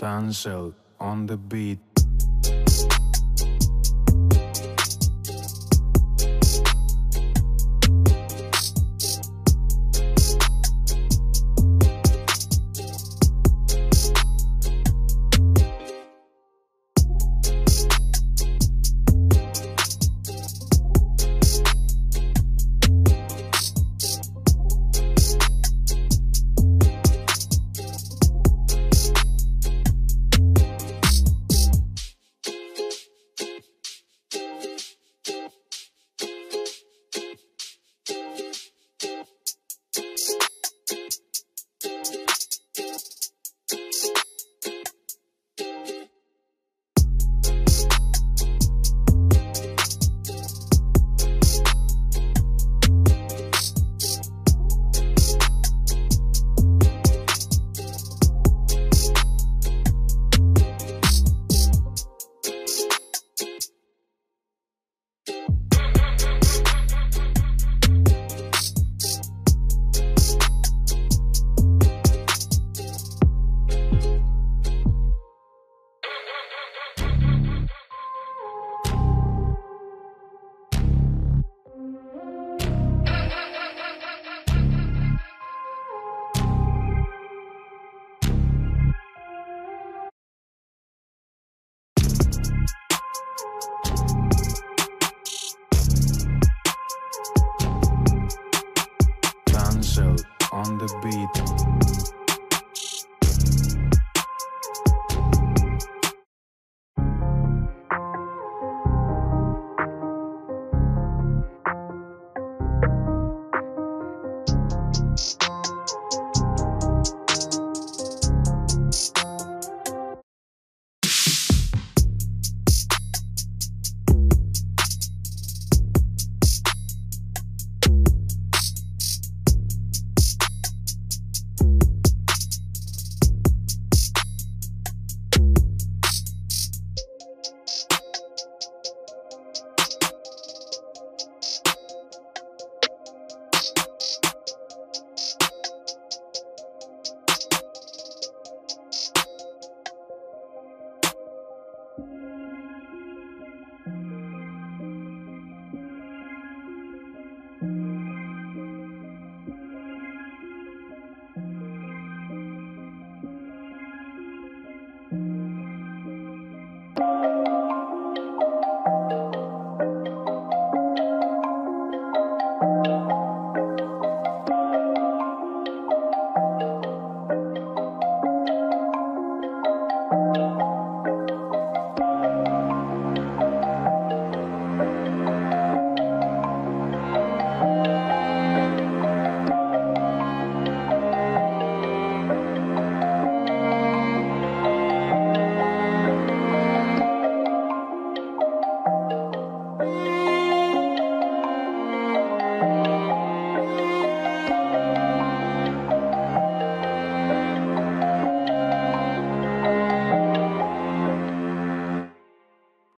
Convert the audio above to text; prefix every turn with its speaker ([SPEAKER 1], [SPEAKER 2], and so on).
[SPEAKER 1] Tansel on the beat. Tansel on the beat.